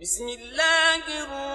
بسم الله الرحمن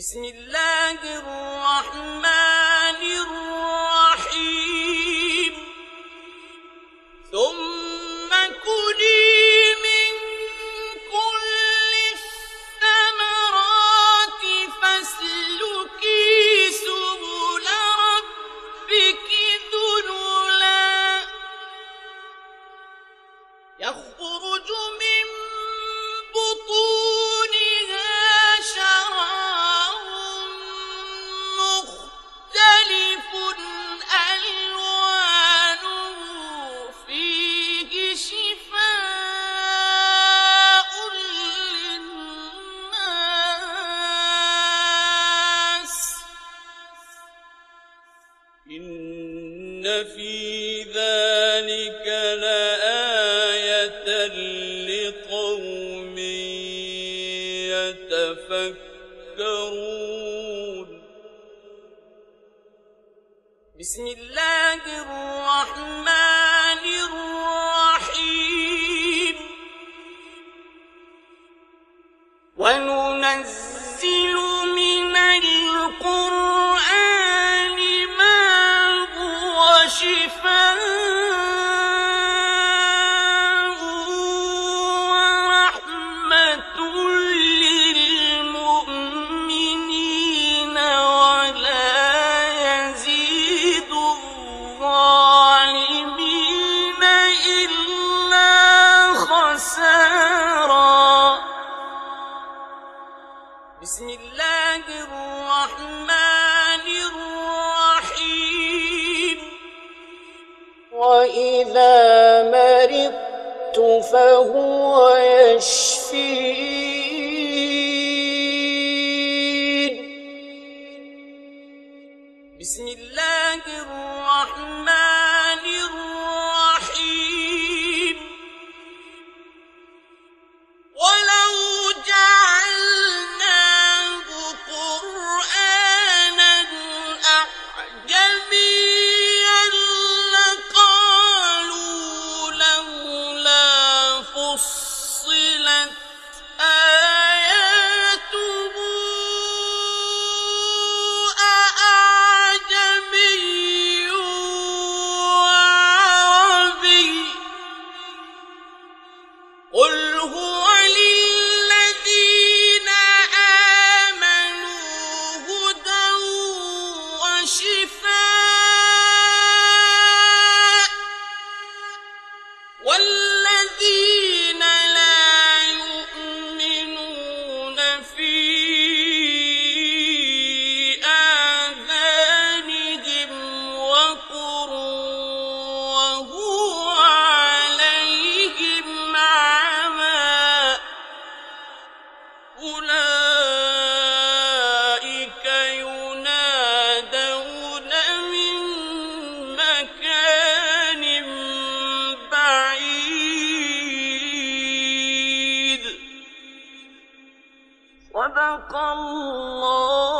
بسم الله الرحمن إن في ذلك لآية لقوم يتفكرون بسم الله الرحمن الرحيم وننزل بسم الله الرحمن الرحيم. وإذا مرضت فهو يشفين. بسم الله الرحمن قل هو صدق الله